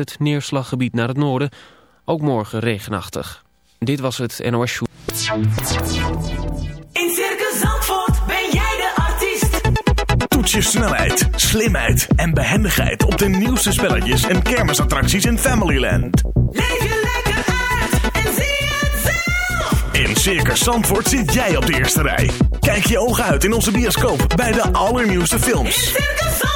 Het neerslaggebied naar het noorden, ook morgen regenachtig. Dit was het NOS Show. In Circus Zandvoort ben jij de artiest. Toets je snelheid, slimheid en behendigheid op de nieuwste spelletjes en kermisattracties in Familyland. Leef je lekker uit en zie het zelf. In Circus Zandvoort zit jij op de eerste rij. Kijk je ogen uit in onze bioscoop bij de allernieuwste In films. Circus Zandvoort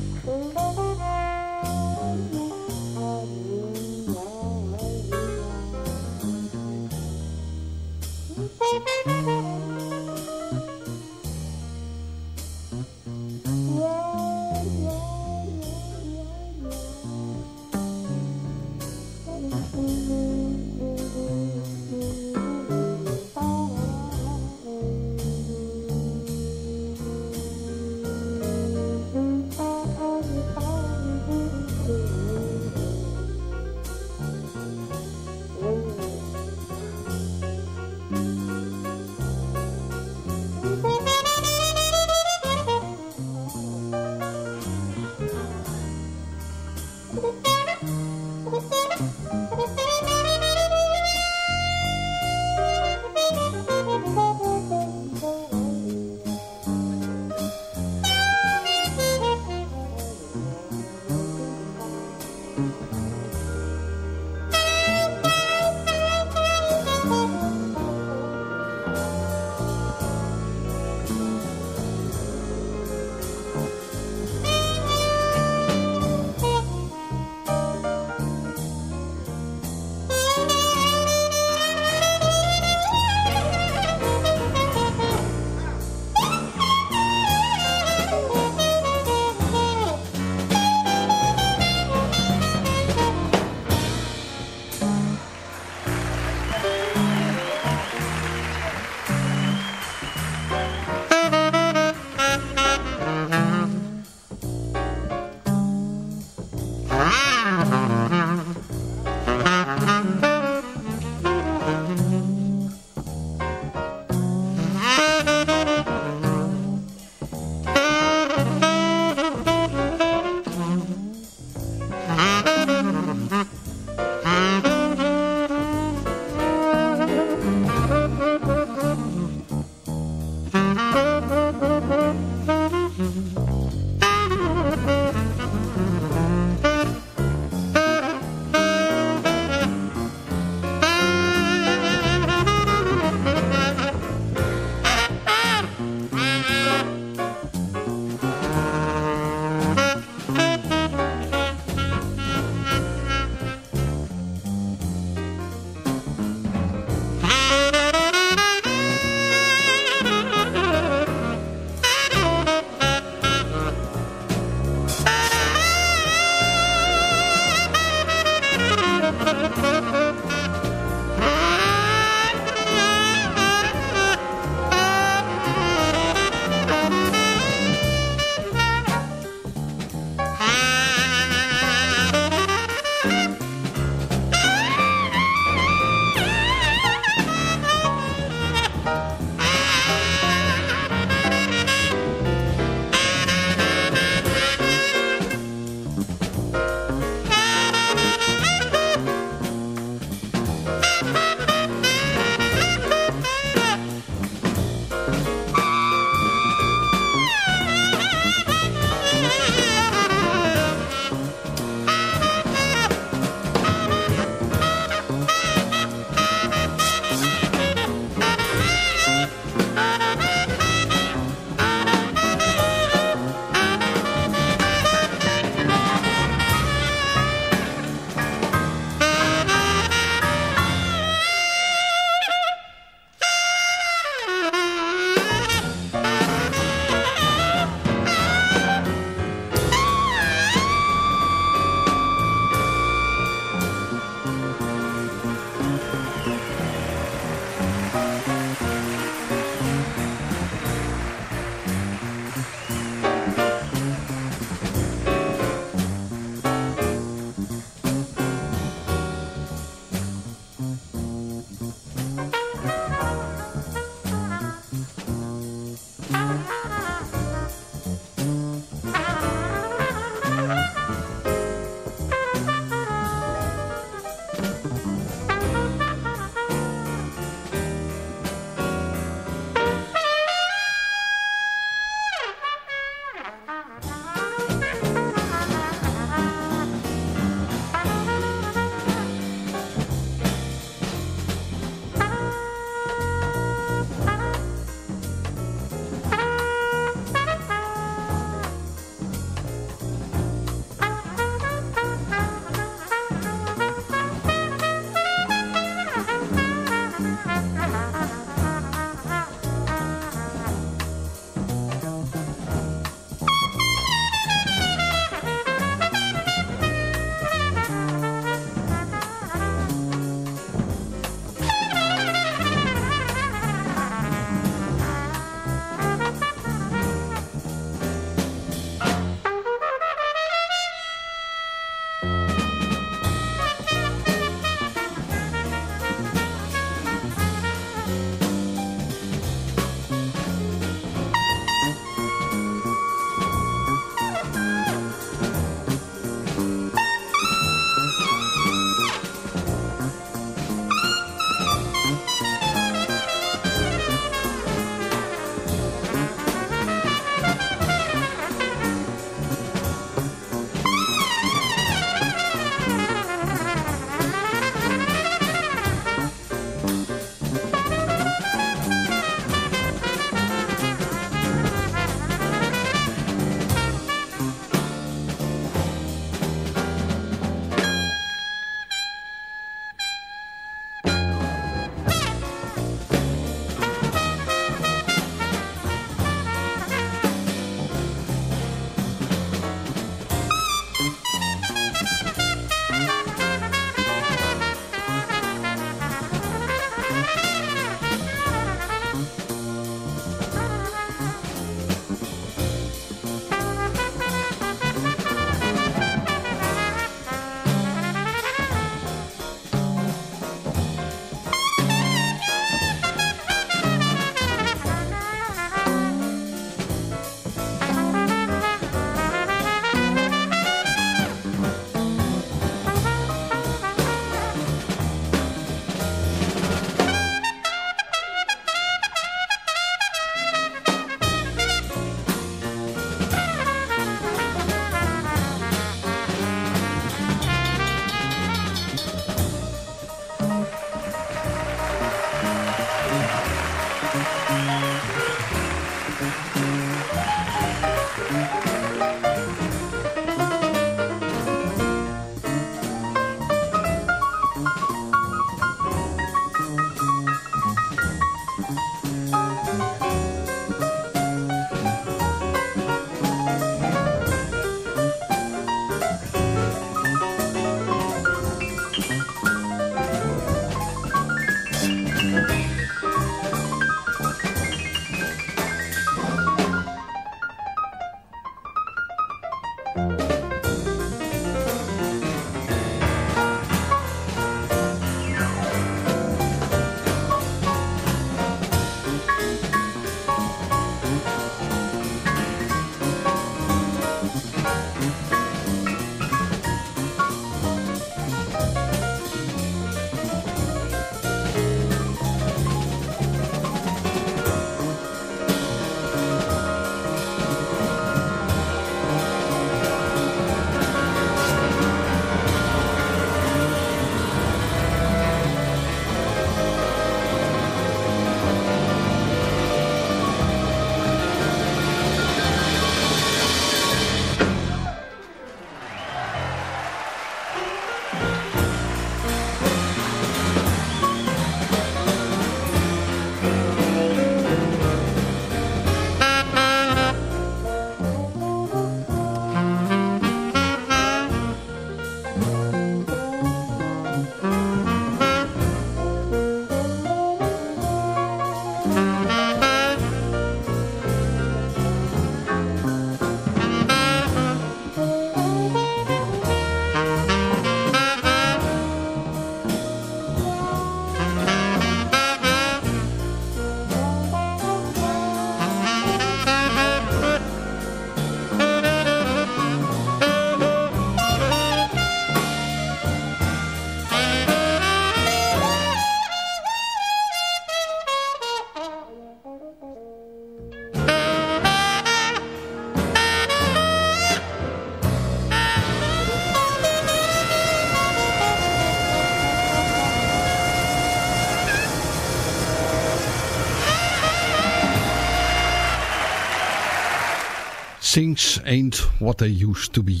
Things Ain't What They Used To Be.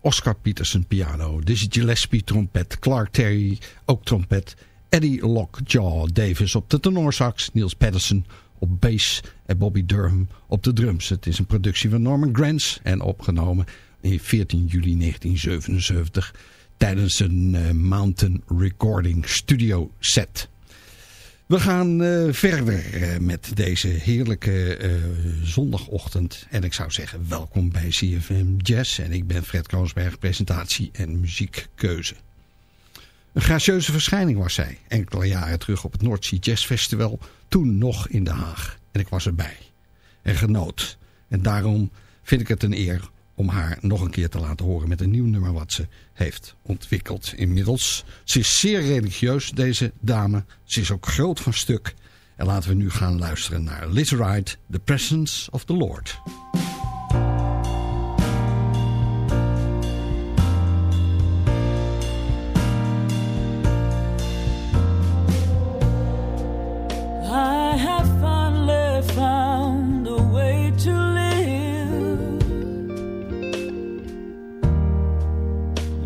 Oscar Peterson piano, Dizzy Gillespie trompet, Clark Terry ook trompet, Eddie Lockjaw Davis op de tenorsax, Niels Patterson op bass en Bobby Durham op de drums. Het is een productie van Norman Granz en opgenomen in 14 juli 1977 tijdens een uh, Mountain Recording Studio set. We gaan uh, verder uh, met deze heerlijke uh, zondagochtend. En ik zou zeggen, welkom bij CFM Jazz. En ik ben Fred Kroonsberg, presentatie en muziekkeuze. Een gracieuze verschijning was zij, enkele jaren terug op het Noordzee Jazz Festival. Toen nog in Den Haag. En ik was erbij. En genoot. En daarom vind ik het een eer om haar nog een keer te laten horen met een nieuw nummer wat ze heeft ontwikkeld inmiddels. Ze is zeer religieus, deze dame. Ze is ook groot van stuk. En laten we nu gaan luisteren naar Liz Wright, The Presence of the Lord.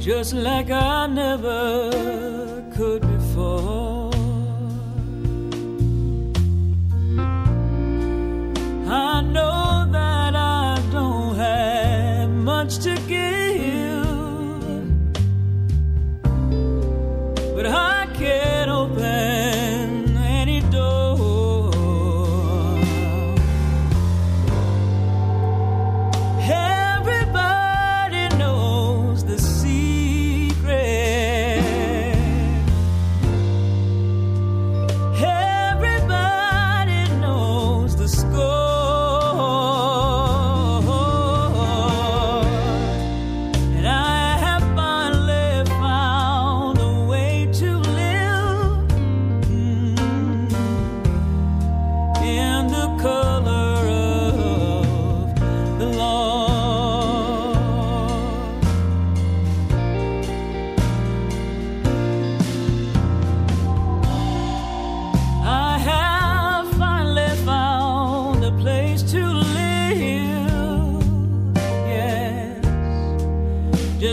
Just like I never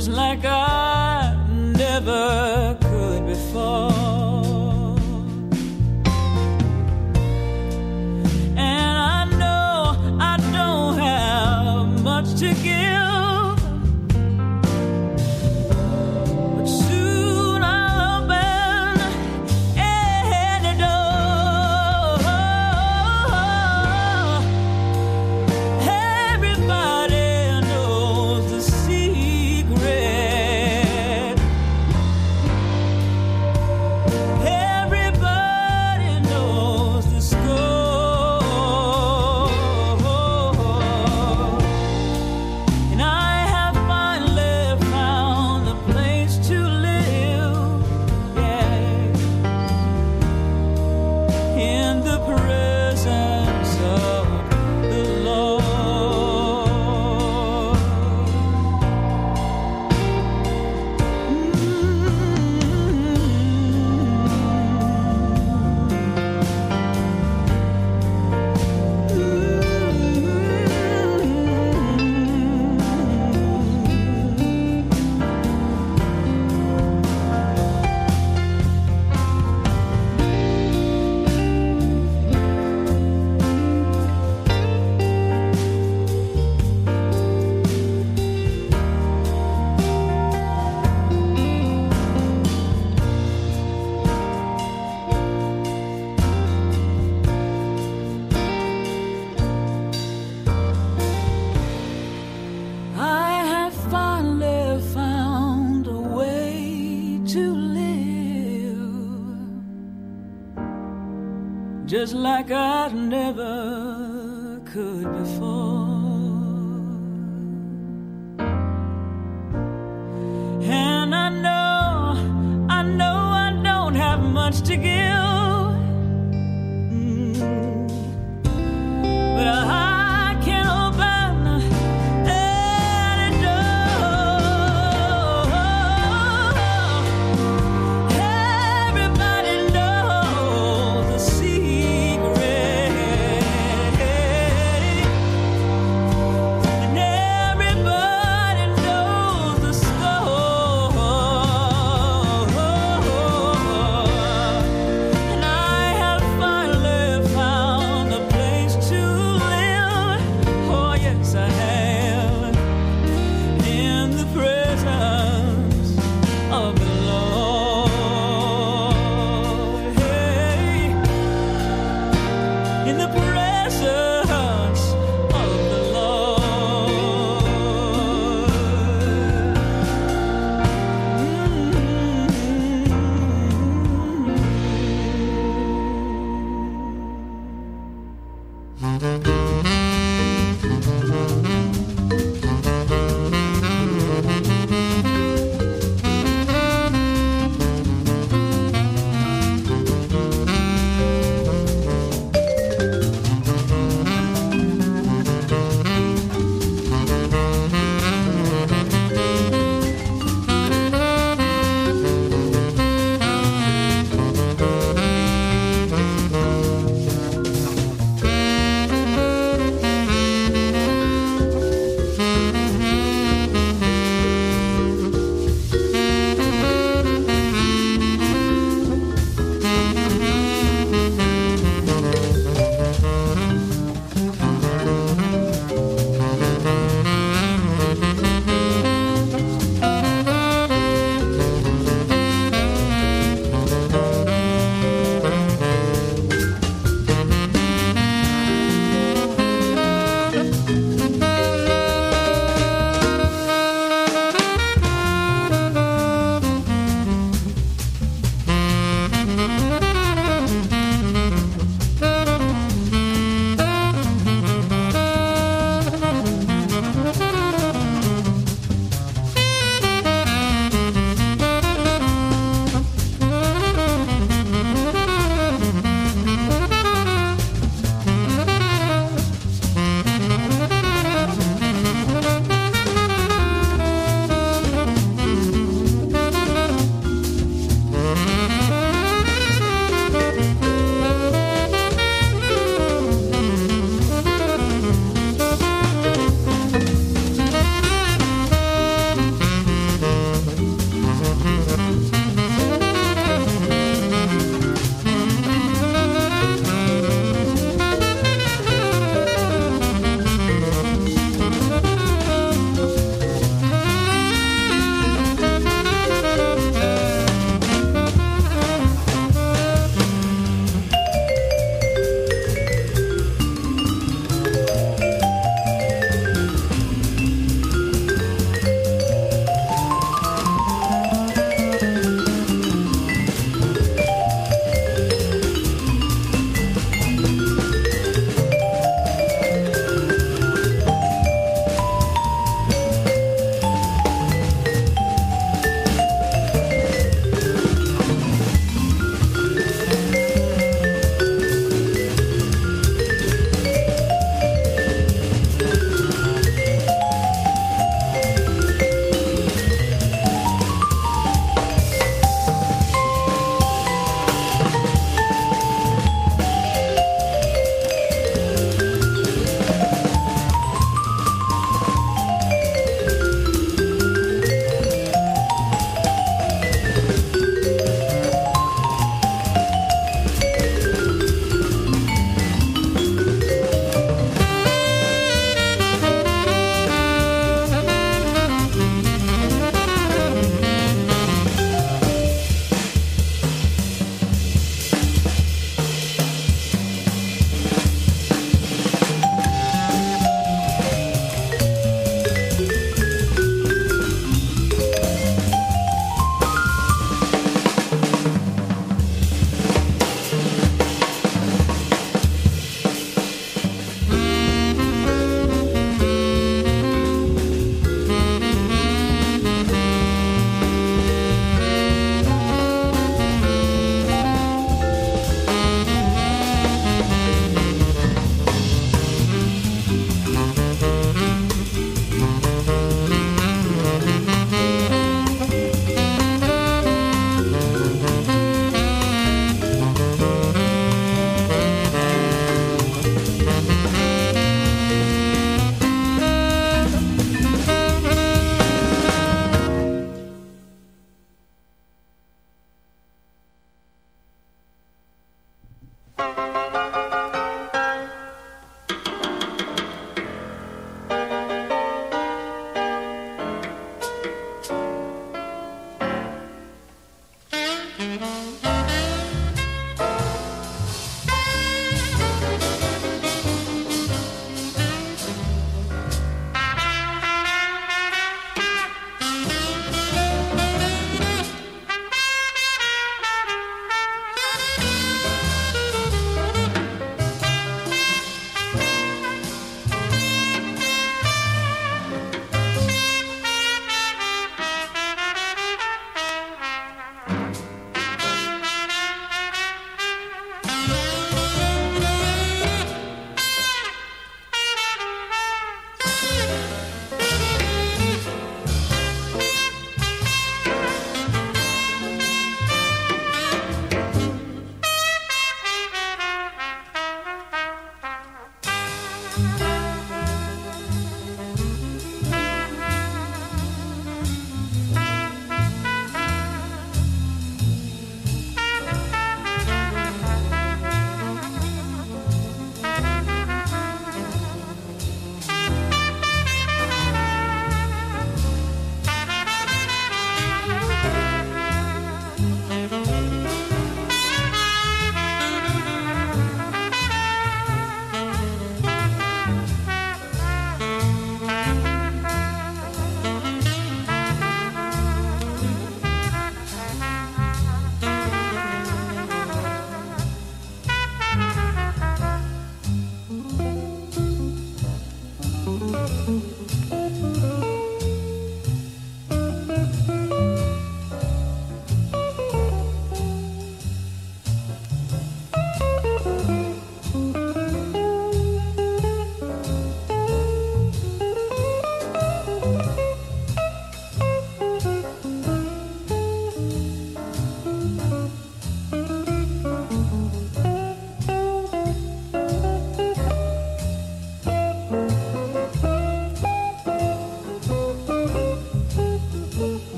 just like I just like I never could before.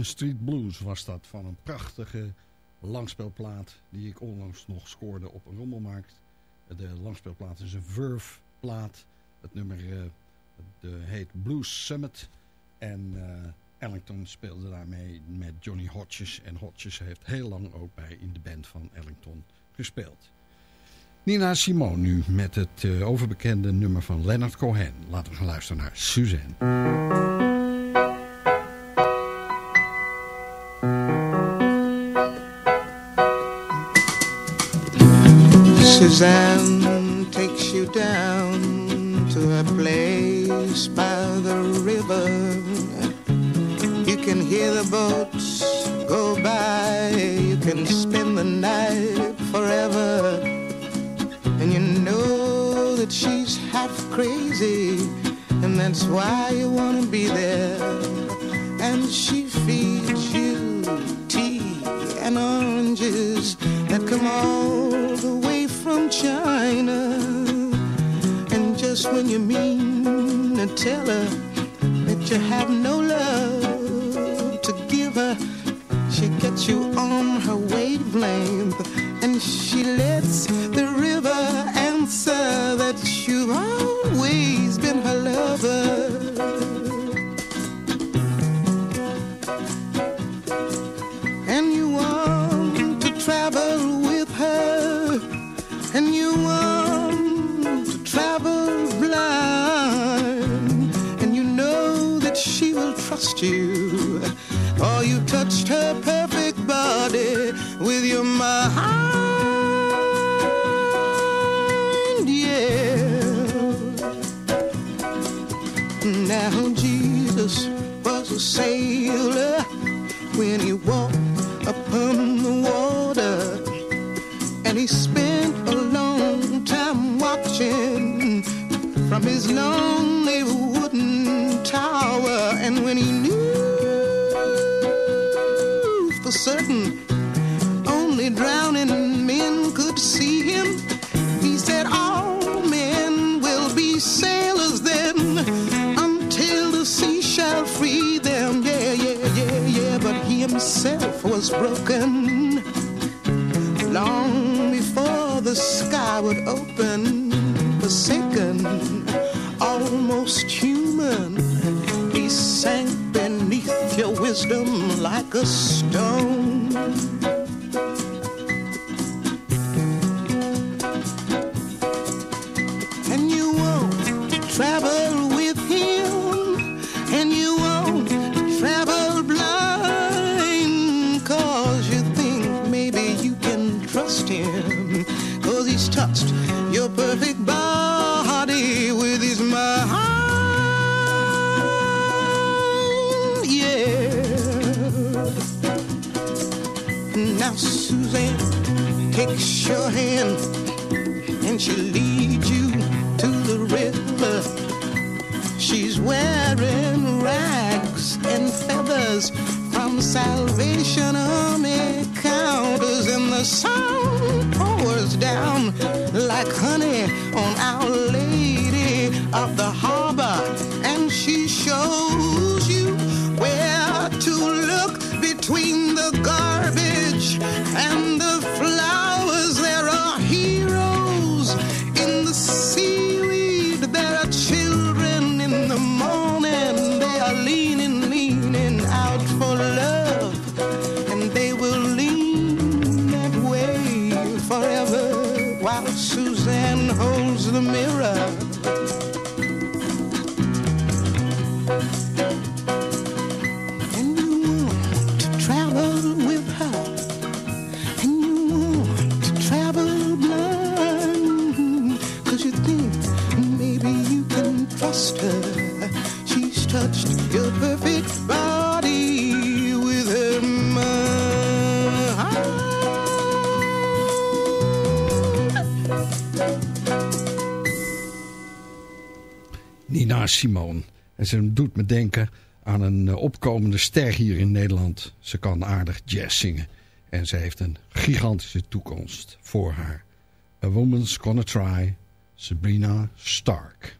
Street Blues was dat van een prachtige langspeelplaat die ik onlangs nog scoorde op een rommelmarkt. De langspeelplaat is een Verve plaat. Het nummer eh, de, heet Blues Summit. En uh, Ellington speelde daarmee met Johnny Hodges. En Hodges heeft heel lang ook bij in de band van Ellington gespeeld. Nina Simone nu met het uh, overbekende nummer van Leonard Cohen. Laten we gaan luisteren naar Suzanne. Suzanne takes you down to a place by the river. You can hear the boats go by. You can spend the night forever. And you know that she's half crazy. And that's why you want to be there. And she feeds you tea and oranges that come all the way from China. And just when you mean to tell her that you have no love to give her, she gets you on her wavelength. And she lets him, cause he's touched your perfect body with his mind, yeah. Now Suzanne takes your hand and she leads you to the river. She's wearing rags and feathers Salvation Army counters, and the sun pours down like honey on Our Lady of the Simone. En ze doet me denken aan een eh, opkomende ster hier in Nederland. Ze kan aardig jazz zingen. En ze heeft een gigantische toekomst voor haar. A Woman's Gonna Try, Sabrina Stark.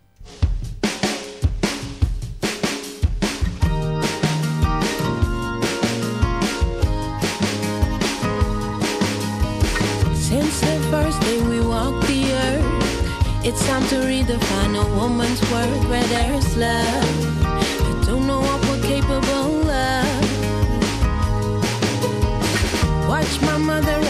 It's time to redefine a woman's worth where there's love. I don't know what we're capable of. Watch my mother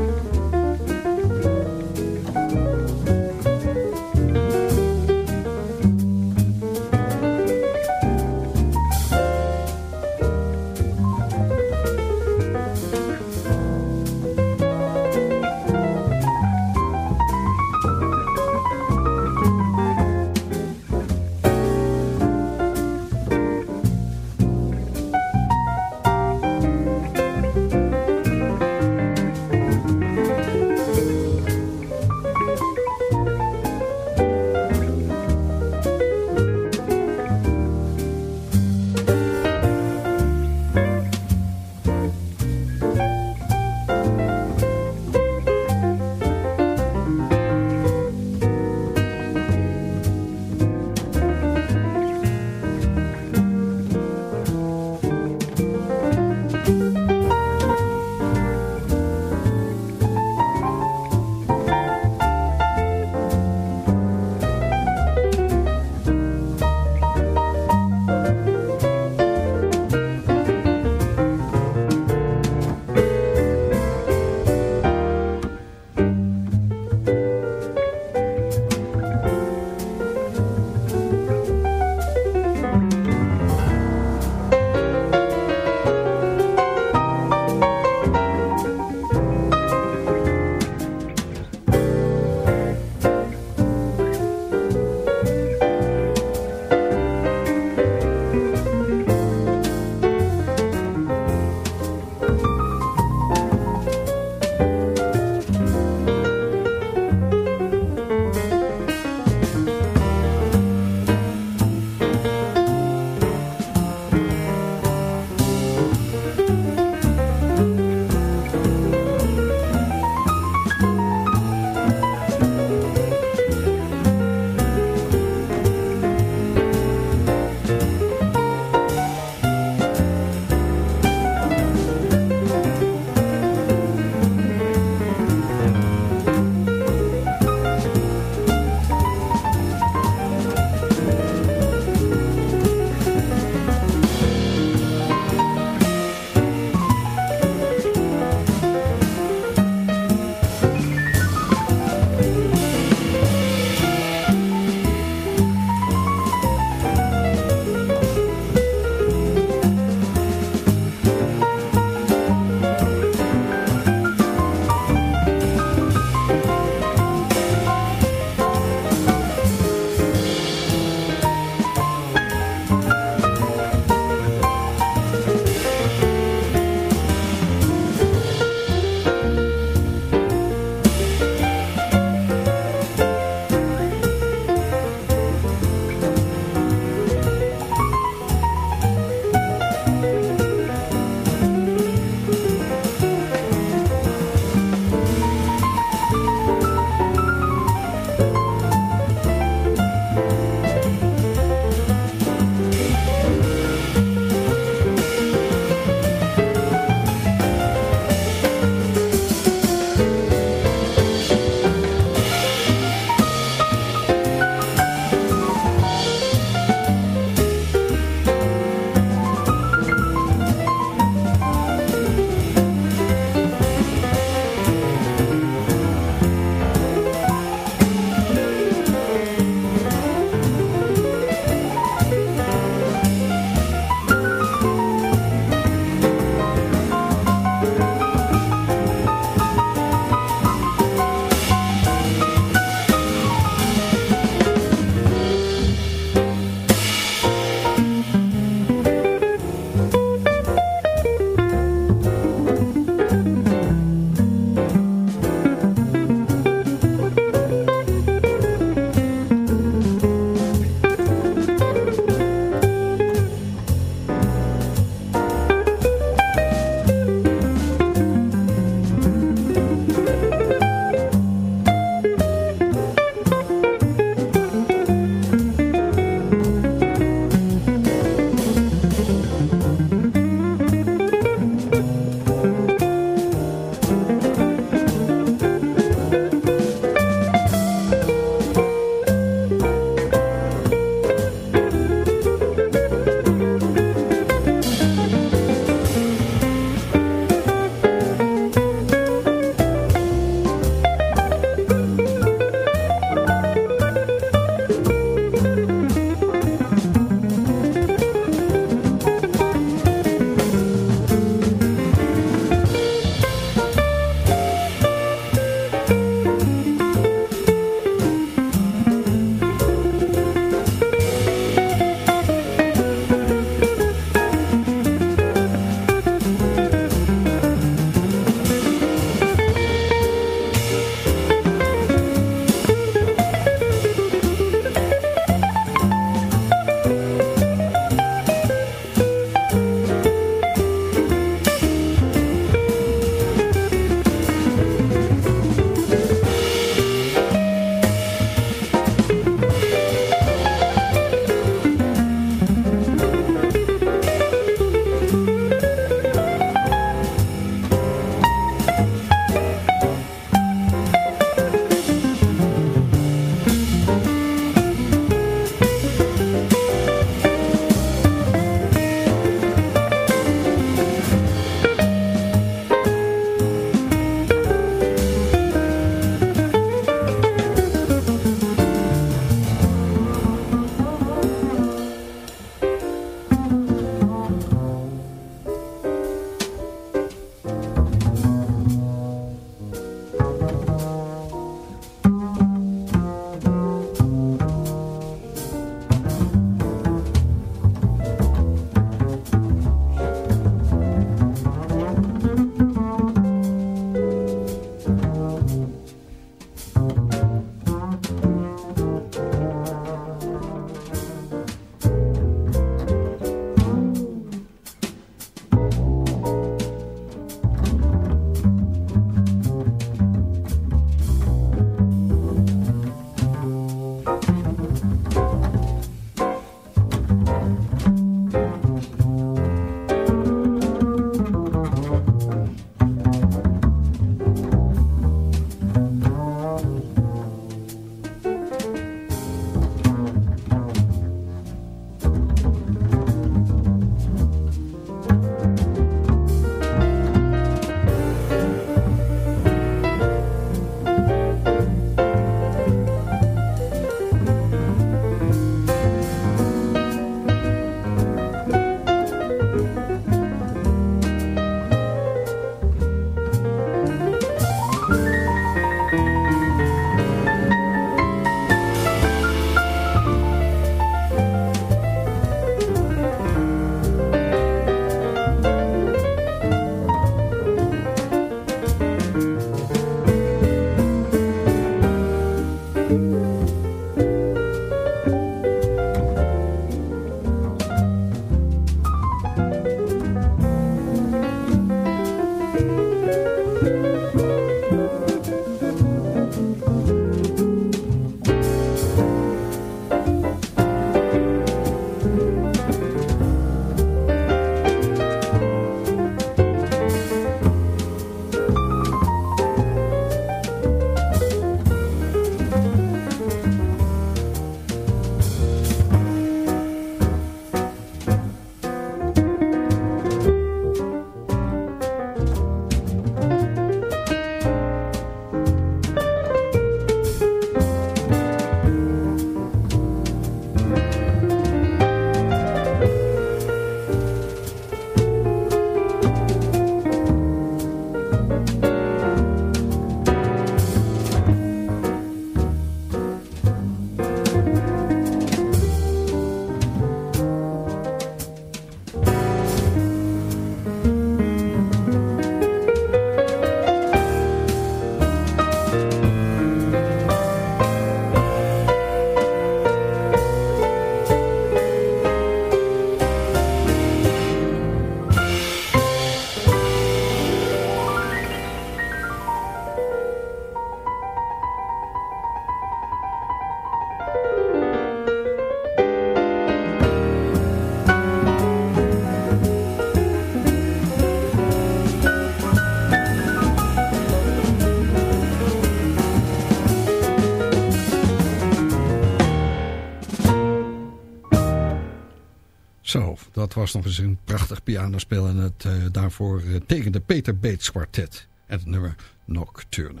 was nog eens een prachtig pianospel. En het, eh, daarvoor uh, tekende Peter Bates Quartet. En het nummer Nocturne.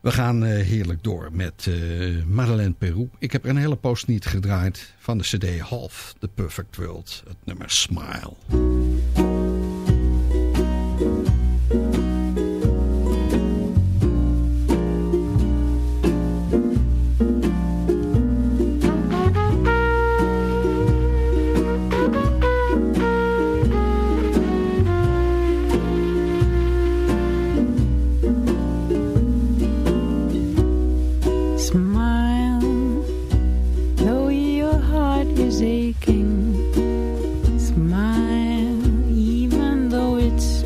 We gaan eh, heerlijk door met uh, Madeleine Peru. Ik heb er een hele post niet gedraaid van de cd Half The Perfect World. Het nummer. Smile,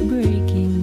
breaking.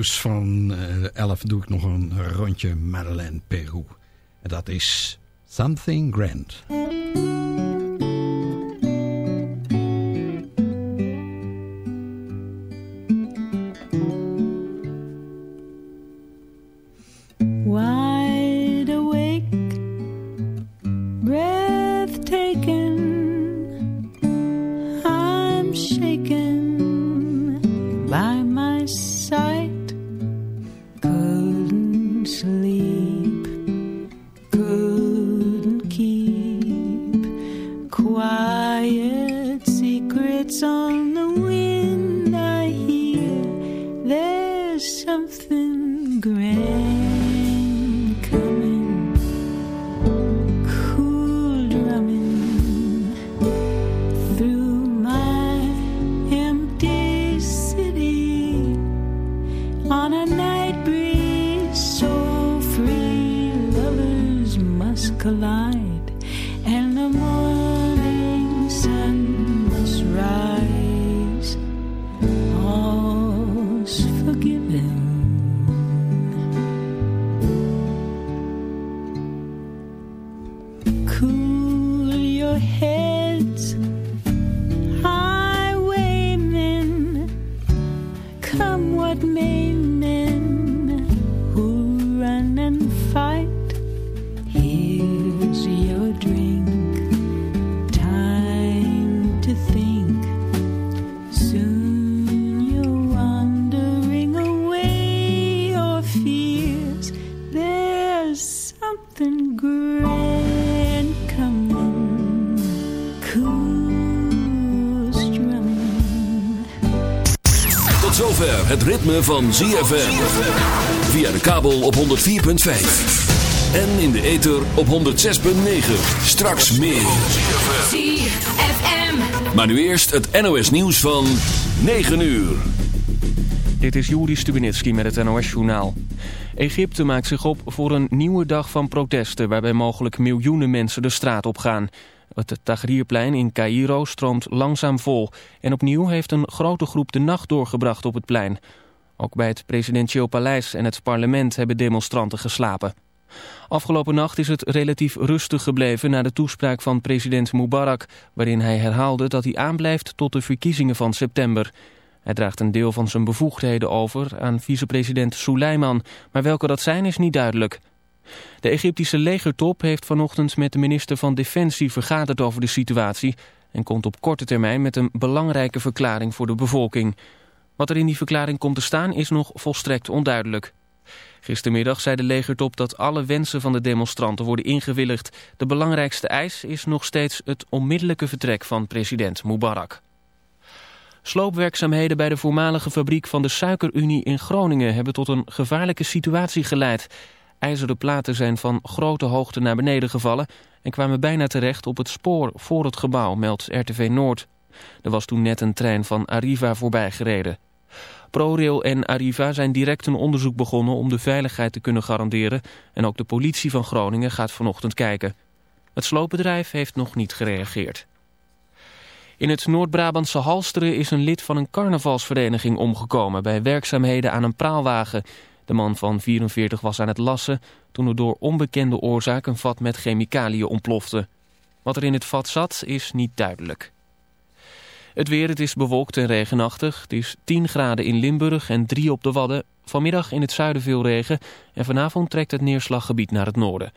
Nieuws van eh 11 doe ik nog een rondje Madeleine Peru. En dat is Something Grand. wide awake, breathtaking. Ritme van ZFM. Via de kabel op 104.5. En in de ether op 106.9. Straks meer. ZFM. Maar nu eerst het NOS nieuws van 9 uur. Dit is Juri Stubenitski met het NOS-journaal. Egypte maakt zich op voor een nieuwe dag van protesten... waarbij mogelijk miljoenen mensen de straat op gaan. Het Tahrirplein in Cairo stroomt langzaam vol... en opnieuw heeft een grote groep de nacht doorgebracht op het plein. Ook bij het presidentieel paleis en het parlement hebben demonstranten geslapen. Afgelopen nacht is het relatief rustig gebleven na de toespraak van president Mubarak... waarin hij herhaalde dat hij aanblijft tot de verkiezingen van september... Hij draagt een deel van zijn bevoegdheden over aan vicepresident Suleiman, maar welke dat zijn is niet duidelijk. De Egyptische legertop heeft vanochtend met de minister van Defensie vergaderd over de situatie en komt op korte termijn met een belangrijke verklaring voor de bevolking. Wat er in die verklaring komt te staan is nog volstrekt onduidelijk. Gistermiddag zei de legertop dat alle wensen van de demonstranten worden ingewilligd. De belangrijkste eis is nog steeds het onmiddellijke vertrek van president Mubarak. Sloopwerkzaamheden bij de voormalige fabriek van de Suikerunie in Groningen hebben tot een gevaarlijke situatie geleid. IJzeren platen zijn van grote hoogte naar beneden gevallen en kwamen bijna terecht op het spoor voor het gebouw, meldt RTV Noord. Er was toen net een trein van Arriva voorbij gereden. ProRail en Arriva zijn direct een onderzoek begonnen om de veiligheid te kunnen garanderen en ook de politie van Groningen gaat vanochtend kijken. Het sloopbedrijf heeft nog niet gereageerd. In het Noord-Brabantse Halsteren is een lid van een carnavalsvereniging omgekomen bij werkzaamheden aan een praalwagen. De man van 44 was aan het lassen toen er door onbekende oorzaak een vat met chemicaliën ontplofte. Wat er in het vat zat is niet duidelijk. Het weer, het is bewolkt en regenachtig. Het is 10 graden in Limburg en 3 op de Wadden. Vanmiddag in het zuiden veel regen en vanavond trekt het neerslaggebied naar het noorden.